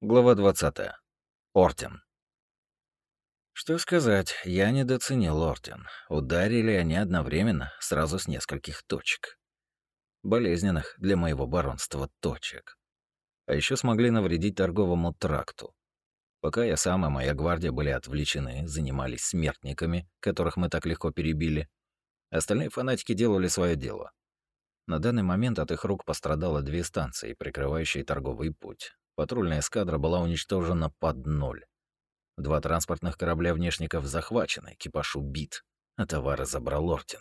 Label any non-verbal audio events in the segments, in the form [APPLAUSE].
Глава 20. Ортен. Что сказать, я недооценил Ортен. Ударили они одновременно, сразу с нескольких точек. Болезненных для моего баронства точек. А еще смогли навредить торговому тракту. Пока я сам и моя гвардия были отвлечены, занимались смертниками, которых мы так легко перебили, остальные фанатики делали свое дело. На данный момент от их рук пострадало две станции, прикрывающие торговый путь. Патрульная эскадра была уничтожена под ноль. Два транспортных корабля внешников захвачены, экипаж убит, а товары забрал Орден.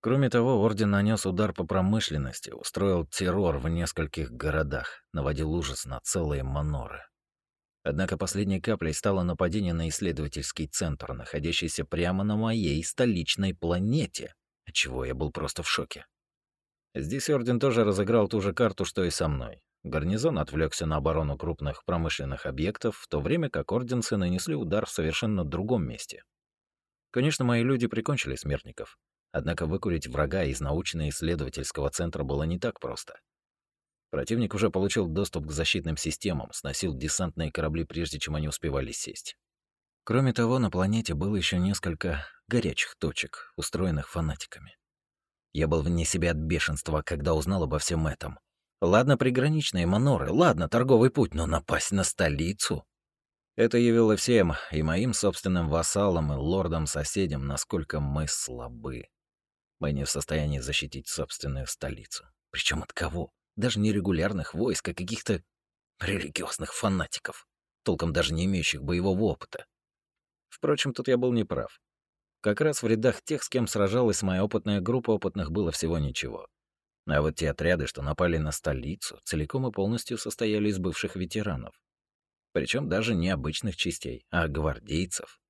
Кроме того, Орден нанес удар по промышленности, устроил террор в нескольких городах, наводил ужас на целые маноры. Однако последней каплей стало нападение на исследовательский центр, находящийся прямо на моей столичной планете, отчего я был просто в шоке. Здесь Орден тоже разыграл ту же карту, что и со мной. Гарнизон отвлекся на оборону крупных промышленных объектов, в то время как орденцы нанесли удар в совершенно другом месте. Конечно, мои люди прикончили смертников, однако выкурить врага из научно-исследовательского центра было не так просто. Противник уже получил доступ к защитным системам, сносил десантные корабли, прежде чем они успевали сесть. Кроме того, на планете было еще несколько горячих точек, устроенных фанатиками. Я был вне себя от бешенства, когда узнал обо всем этом. Ладно, приграничные маноры, ладно, торговый путь, но напасть на столицу? Это явило всем, и моим собственным вассалам, и лордам-соседям, насколько мы слабы. Мы не в состоянии защитить собственную столицу. Причем от кого? Даже не регулярных войск, а каких-то религиозных фанатиков, толком даже не имеющих боевого опыта. Впрочем, тут я был неправ. Как раз в рядах тех, с кем сражалась моя опытная группа опытных, было всего ничего. А вот те отряды, что напали на столицу, целиком и полностью состояли из бывших ветеранов. Причем даже не обычных частей, а гвардейцев.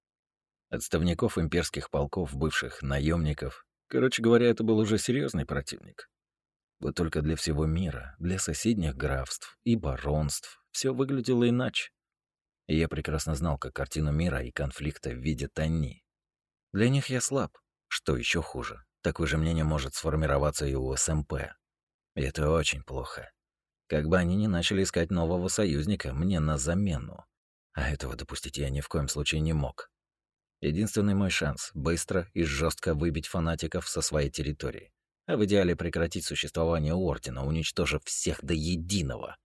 Отставников имперских полков, бывших наемников. Короче говоря, это был уже серьезный противник. Вот только для всего мира, для соседних графств и баронств все выглядело иначе. И я прекрасно знал, как картину мира и конфликта видят они. Для них я слаб. Что еще хуже, Такое же мнение может сформироваться и у СМП. И это очень плохо. Как бы они ни начали искать нового союзника мне на замену. А этого допустить я ни в коем случае не мог. Единственный мой шанс — быстро и жестко выбить фанатиков со своей территории. А в идеале прекратить существование Ордена, уничтожив всех до единого.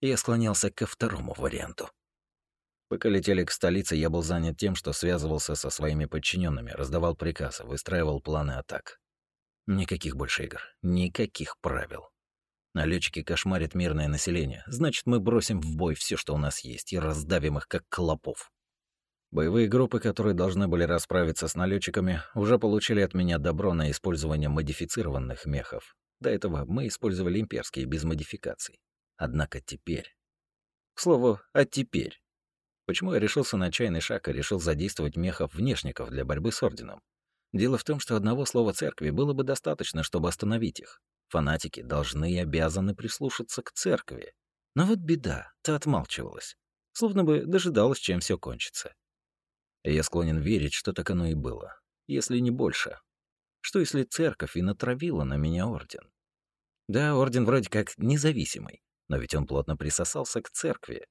Я склонялся ко второму варианту. Пока летели к столице, я был занят тем, что связывался со своими подчиненными, раздавал приказы, выстраивал планы атак. Никаких больше игр, никаких правил. Налетчики кошмарят мирное население, значит, мы бросим в бой все, что у нас есть, и раздавим их, как клопов. Боевые группы, которые должны были расправиться с налетчиками, уже получили от меня добро на использование модифицированных мехов. До этого мы использовали имперские без модификаций. Однако теперь... К слову, а теперь... Почему я решился на чайный шаг и решил задействовать мехов-внешников для борьбы с Орденом? Дело в том, что одного слова церкви было бы достаточно, чтобы остановить их. Фанатики должны и обязаны прислушаться к церкви. Но вот беда, та отмалчивалась. Словно бы дожидалась, чем все кончится. Я склонен верить, что так оно и было. Если не больше. Что если церковь и натравила на меня орден? Да, орден вроде как независимый, но ведь он плотно присосался к церкви,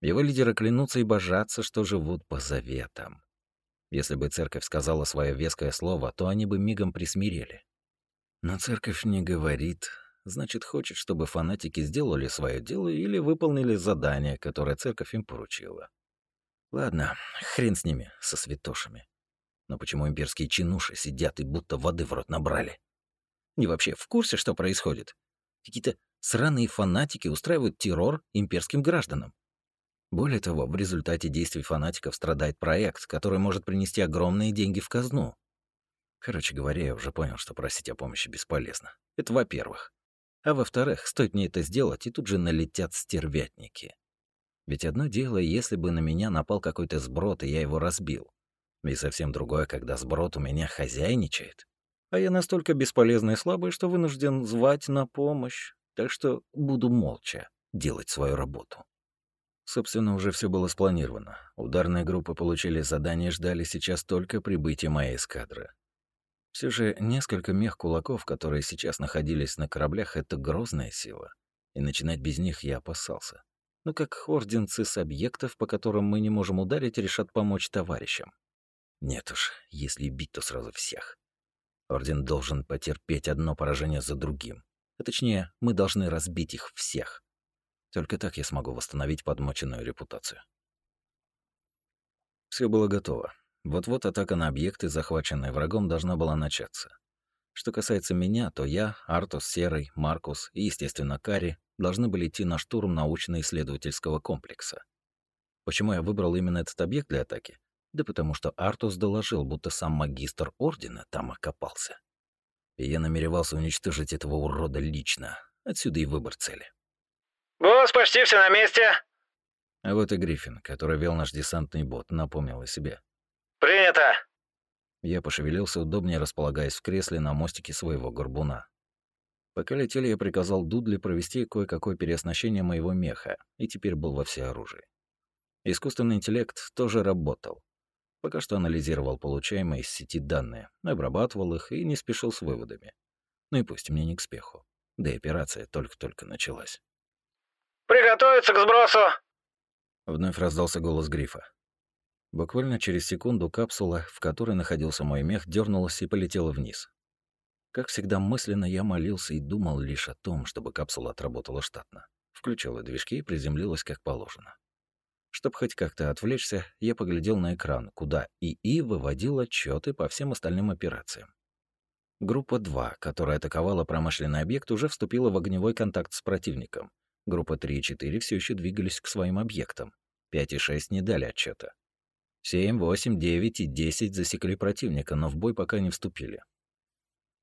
его лидеры клянутся и божатся, что живут по заветам. Если бы церковь сказала свое веское слово, то они бы мигом присмирели. Но церковь не говорит, значит, хочет, чтобы фанатики сделали свое дело или выполнили задание, которое церковь им поручила. Ладно, хрен с ними, со святошами. Но почему имперские чинуши сидят и будто воды в рот набрали? Не вообще в курсе, что происходит? Какие-то сраные фанатики устраивают террор имперским гражданам. Более того, в результате действий фанатиков страдает проект, который может принести огромные деньги в казну. Короче говоря, я уже понял, что просить о помощи бесполезно. Это во-первых. А во-вторых, стоит мне это сделать, и тут же налетят стервятники. Ведь одно дело, если бы на меня напал какой-то сброд, и я его разбил. И совсем другое, когда сброд у меня хозяйничает. А я настолько бесполезный и слабый, что вынужден звать на помощь. Так что буду молча делать свою работу. Собственно, уже все было спланировано. Ударные группы получили задание, ждали сейчас только прибытия моей эскадры. Все же несколько мех-кулаков, которые сейчас находились на кораблях, это грозная сила. И начинать без них я опасался. но как орденцы с объектов, по которым мы не можем ударить, решат помочь товарищам. Нет уж, если бить, то сразу всех. Орден должен потерпеть одно поражение за другим. А точнее, мы должны разбить их всех. Только так я смогу восстановить подмоченную репутацию. Все было готово. Вот-вот атака на объекты, захваченные врагом, должна была начаться. Что касается меня, то я, Артус Серый, Маркус и, естественно, Кари должны были идти на штурм научно-исследовательского комплекса. Почему я выбрал именно этот объект для атаки? Да потому что Артус доложил, будто сам магистр Ордена там окопался. И я намеревался уничтожить этого урода лично. Отсюда и выбор цели. «Босс, почти все на месте!» А вот и Гриффин, который вел наш десантный бот, напомнил о себе. «Принято!» Я пошевелился, удобнее располагаясь в кресле на мостике своего горбуна. Пока летели, я приказал Дудли провести кое-какое переоснащение моего меха, и теперь был во всеоружии. Искусственный интеллект тоже работал. Пока что анализировал получаемые из сети данные, обрабатывал их и не спешил с выводами. Ну и пусть мне не к спеху. Да и операция только-только началась. «Приготовиться к сбросу!» Вновь раздался голос Грифа. Буквально через секунду капсула, в которой находился мой мех, дернулась и полетела вниз. Как всегда, мысленно я молился и думал лишь о том, чтобы капсула отработала штатно. Включила движки и приземлилась как положено. Чтобы хоть как-то отвлечься, я поглядел на экран, куда ИИ выводил отчеты по всем остальным операциям. Группа 2, которая атаковала промышленный объект, уже вступила в огневой контакт с противником. Группа 3 и 4 все еще двигались к своим объектам. 5 и 6 не дали отчета. 7, 8, 9 и 10 засекли противника, но в бой пока не вступили.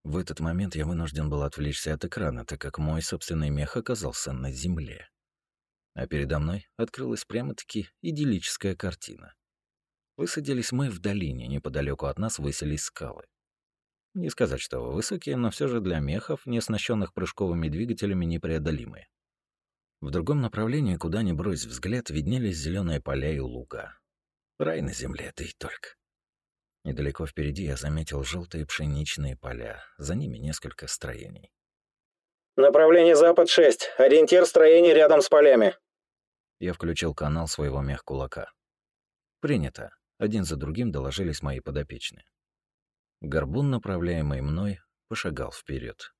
В этот момент я вынужден был отвлечься от экрана, так как мой собственный мех оказался на земле. А передо мной открылась прямо-таки идиллическая картина. Высадились мы в долине, неподалеку от нас выселись скалы. Не сказать, что высокие, но все же для мехов, не оснащенных прыжковыми двигателями, непреодолимые. В другом направлении, куда ни брось взгляд, виднелись зеленые поля и луга. Рай на земле, да и только. Недалеко впереди я заметил желтые пшеничные поля, за ними несколько строений. «Направление запад-6. Ориентир строений рядом с полями». Я включил канал своего мех-кулака. «Принято». Один за другим доложились мои подопечные. Горбун, направляемый мной, пошагал вперед.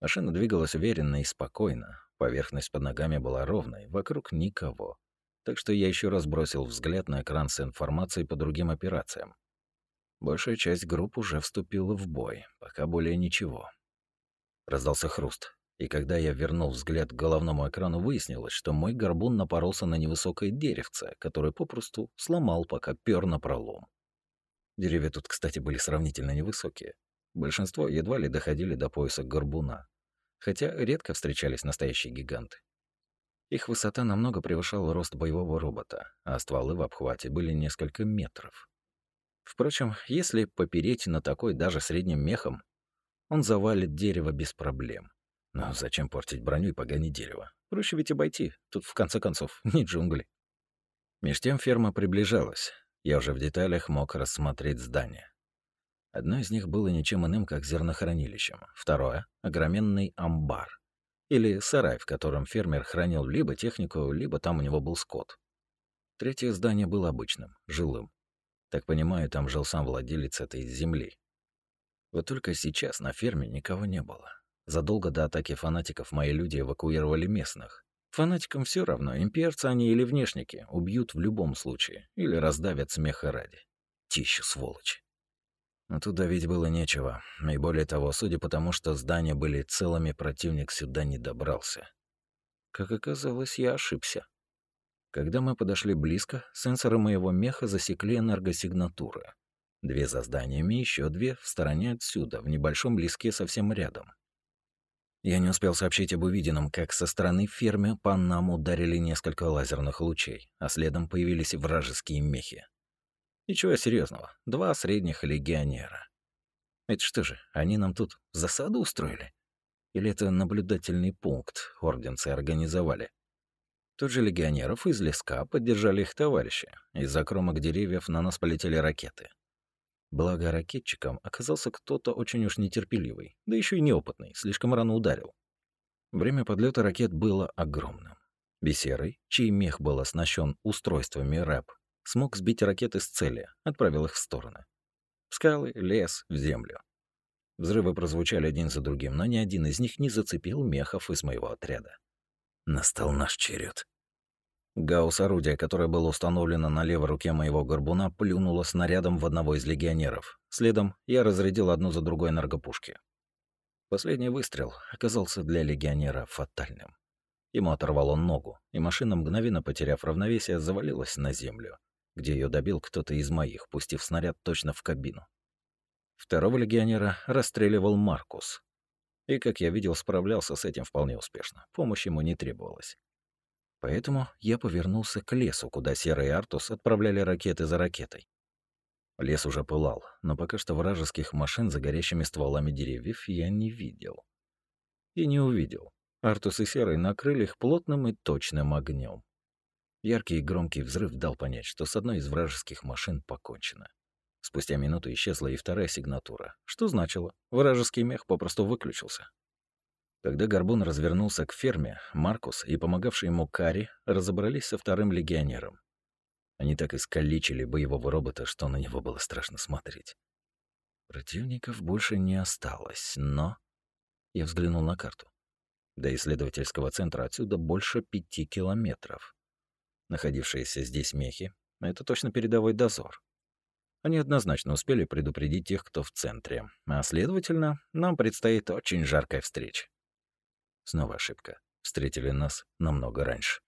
Машина двигалась уверенно и спокойно. Поверхность под ногами была ровной, вокруг никого. Так что я еще раз бросил взгляд на экран с информацией по другим операциям. Большая часть групп уже вступила в бой, пока более ничего. Раздался хруст, и когда я вернул взгляд к головному экрану, выяснилось, что мой горбун напоролся на невысокое деревце, которое попросту сломал, пока пёр на пролом. Деревья тут, кстати, были сравнительно невысокие. Большинство едва ли доходили до пояса горбуна, хотя редко встречались настоящие гиганты. Их высота намного превышала рост боевого робота, а стволы в обхвате были несколько метров. Впрочем, если попереть на такой даже средним мехом, он завалит дерево без проблем. Но зачем портить броню и погонить дерево? Проще ведь обойти. Тут, в конце концов, [LAUGHS] не джунгли. Меж тем ферма приближалась. Я уже в деталях мог рассмотреть здание. Одно из них было ничем иным, как зернохранилищем. Второе — огроменный амбар. Или сарай, в котором фермер хранил либо технику, либо там у него был скот. Третье здание было обычным, жилым. Так понимаю, там жил сам владелец этой земли. Вот только сейчас на ферме никого не было. Задолго до атаки фанатиков мои люди эвакуировали местных. Фанатикам все равно, имперцы они или внешники, убьют в любом случае, или раздавят смеха ради. Тищу сволочи. Но тут давить было нечего, и более того, судя по тому, что здания были целыми, противник сюда не добрался. Как оказалось, я ошибся. Когда мы подошли близко, сенсоры моего меха засекли энергосигнатуры. Две за зданиями, еще две в стороне отсюда, в небольшом леске совсем рядом. Я не успел сообщить об увиденном, как со стороны фермы по нам ударили несколько лазерных лучей, а следом появились вражеские мехи. Ничего серьезного, два средних легионера. Это что же, они нам тут засаду устроили? Или это наблюдательный пункт орденцы организовали? Тут же легионеров из леска поддержали их товарищи. Из-за кромок деревьев на нас полетели ракеты. Благо ракетчиком оказался кто-то очень уж нетерпеливый, да еще и неопытный, слишком рано ударил. Время подлета ракет было огромным. Бесерый, чей мех был оснащен устройствами РЭП, смог сбить ракеты с цели, отправил их в стороны. В скалы, лес, в землю. Взрывы прозвучали один за другим, но ни один из них не зацепил мехов из моего отряда. Настал наш черед. Гаусс орудия, которое было установлено на левой руке моего горбуна, плюнуло снарядом в одного из легионеров. Следом я разрядил одну за другой энергопушки. Последний выстрел оказался для легионера фатальным. Ему оторвало ногу, и машина, мгновенно потеряв равновесие, завалилась на землю, где ее добил кто-то из моих, пустив снаряд точно в кабину. Второго легионера расстреливал Маркус. И, как я видел, справлялся с этим вполне успешно. Помощь ему не требовалась. Поэтому я повернулся к лесу, куда Серый и Артус отправляли ракеты за ракетой. Лес уже пылал, но пока что вражеских машин за горящими стволами деревьев я не видел. И не увидел. Артус и Серый накрыли их плотным и точным огнем. Яркий и громкий взрыв дал понять, что с одной из вражеских машин покончено. Спустя минуту исчезла и вторая сигнатура, что значило, вражеский мех попросту выключился. Когда Горбун развернулся к ферме, Маркус и помогавший ему Кари разобрались со вторым легионером. Они так искалечили боевого робота, что на него было страшно смотреть. Противников больше не осталось, но... Я взглянул на карту. До исследовательского центра отсюда больше пяти километров. Находившиеся здесь мехи — это точно передовой дозор. Они однозначно успели предупредить тех, кто в центре, а следовательно, нам предстоит очень жаркая встреча. Снова ошибка. Встретили нас намного раньше.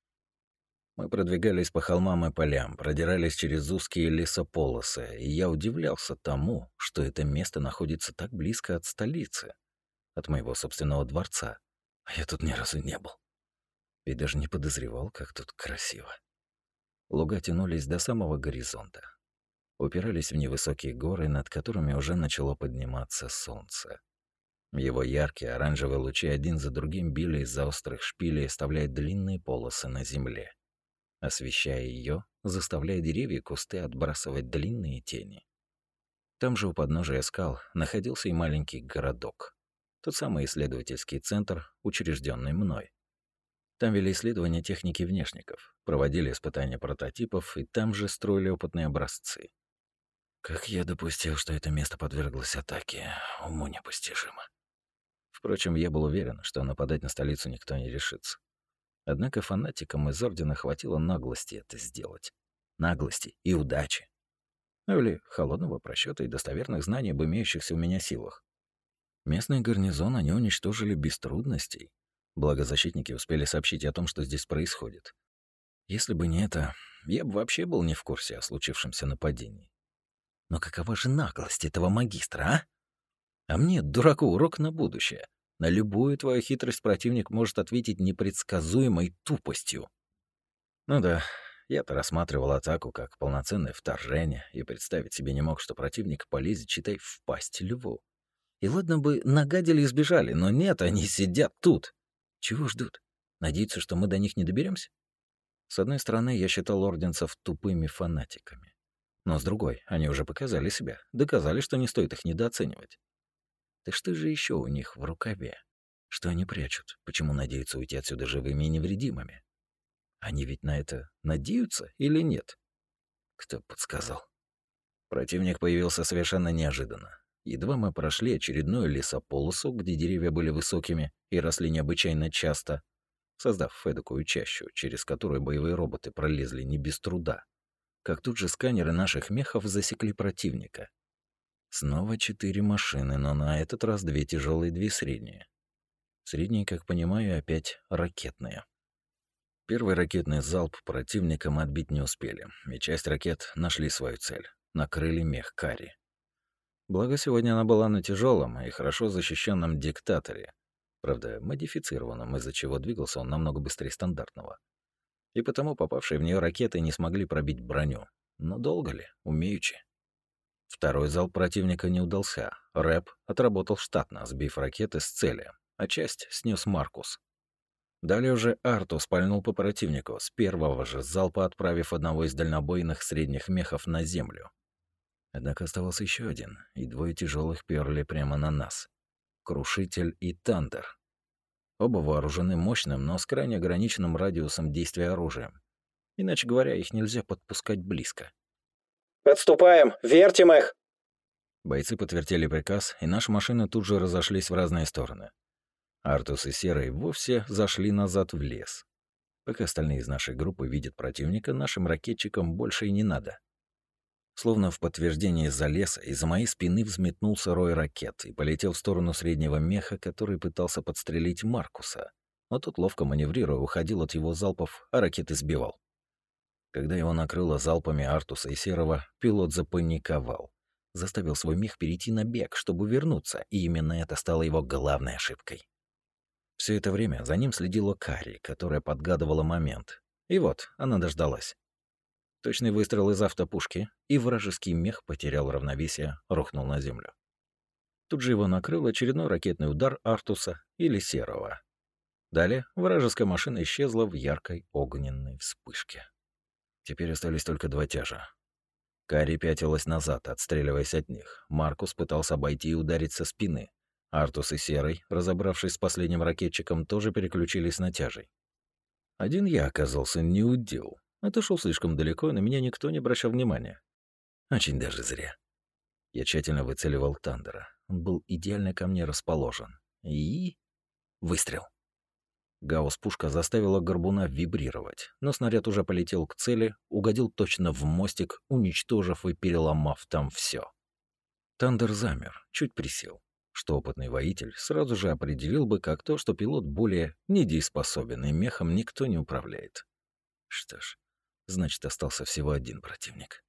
Мы продвигались по холмам и полям, продирались через узкие лесополосы, и я удивлялся тому, что это место находится так близко от столицы, от моего собственного дворца. А я тут ни разу не был. И даже не подозревал, как тут красиво. Луга тянулись до самого горизонта. Упирались в невысокие горы, над которыми уже начало подниматься солнце. Его яркие оранжевые лучи один за другим били из-за острых шпилей, оставляя длинные полосы на земле. Освещая ее, заставляя деревья и кусты отбрасывать длинные тени. Там же у подножия скал находился и маленький городок. Тот самый исследовательский центр, учрежденный мной. Там вели исследования техники внешников, проводили испытания прототипов и там же строили опытные образцы. Как я допустил, что это место подверглось атаке, уму непостижимо. Впрочем, я был уверен, что нападать на столицу никто не решится. Однако фанатикам из Ордена хватило наглости это сделать. Наглости и удачи. Ну или холодного просчета и достоверных знаний об имеющихся у меня силах. Местный гарнизон они уничтожили без трудностей. Благо защитники успели сообщить о том, что здесь происходит. Если бы не это, я бы вообще был не в курсе о случившемся нападении. Но какова же наглость этого магистра, а? А мне, дураку, урок на будущее. На любую твою хитрость противник может ответить непредсказуемой тупостью. Ну да, я-то рассматривал атаку как полноценное вторжение и представить себе не мог, что противник полезет, читай, в пасть льву. И ладно бы нагадили и сбежали, но нет, они сидят тут. Чего ждут? Надеются, что мы до них не доберемся? С одной стороны, я считал орденцев тупыми фанатиками. Но с другой, они уже показали себя, доказали, что не стоит их недооценивать. Да что же еще у них в рукаве? Что они прячут? Почему надеются уйти отсюда живыми и невредимыми? Они ведь на это надеются или нет? Кто подсказал? Противник появился совершенно неожиданно. Едва мы прошли очередную лесополосу, где деревья были высокими и росли необычайно часто, создав эдакую чащу, через которую боевые роботы пролезли не без труда, как тут же сканеры наших мехов засекли противника. Снова четыре машины, но на этот раз две тяжелые, две средние. Средние, как понимаю, опять ракетные. Первый ракетный залп противникам отбить не успели, и часть ракет нашли свою цель. Накрыли мех Кари. Благо, сегодня она была на тяжелом и хорошо защищенном диктаторе. Правда, модифицированном, из-за чего двигался он намного быстрее стандартного. И потому попавшие в нее ракеты не смогли пробить броню. Но долго ли? Умеючи. Второй зал противника не удался. Рэп отработал штатно, сбив ракеты с цели, а часть снес Маркус. Далее уже Арту спальнул по противнику, с первого же залпа отправив одного из дальнобойных средних мехов на землю. Однако оставался еще один, и двое тяжелых перли прямо на нас. Крушитель и Тандер. Оба вооружены мощным, но с крайне ограниченным радиусом действия оружием. Иначе говоря, их нельзя подпускать близко. «Отступаем! Вертим их!» Бойцы подтвердили приказ, и наши машины тут же разошлись в разные стороны. Артус и Серый вовсе зашли назад в лес. Пока остальные из нашей группы видят противника, нашим ракетчикам больше и не надо. Словно в подтверждение из-за леса, из-за моей спины взметнулся рой ракет и полетел в сторону среднего меха, который пытался подстрелить Маркуса. Но тот, ловко маневрируя, уходил от его залпов, а ракеты сбивал. Когда его накрыло залпами Артуса и Серого, пилот запаниковал. Заставил свой мех перейти на бег, чтобы вернуться, и именно это стало его главной ошибкой. Все это время за ним следила Кари, которая подгадывала момент. И вот, она дождалась. Точный выстрел из автопушки, и вражеский мех потерял равновесие, рухнул на землю. Тут же его накрыл очередной ракетный удар Артуса или Серого. Далее вражеская машина исчезла в яркой огненной вспышке. Теперь остались только два тяжа. Кари пятилась назад, отстреливаясь от них. Маркус пытался обойти и ударить со спины, Артус и Серый, разобравшись с последним ракетчиком, тоже переключились на тяжей. Один я оказался не удел. Отошел слишком далеко, и на меня никто не обращал внимания. Очень даже зря. Я тщательно выцеливал Тандера. Он был идеально ко мне расположен. И... Выстрел. Гаусс-пушка заставила горбуна вибрировать, но снаряд уже полетел к цели, угодил точно в мостик, уничтожив и переломав там все. Тандер замер, чуть присел что опытный воитель сразу же определил бы как то, что пилот более не дееспособен и мехом никто не управляет. Что ж, значит, остался всего один противник.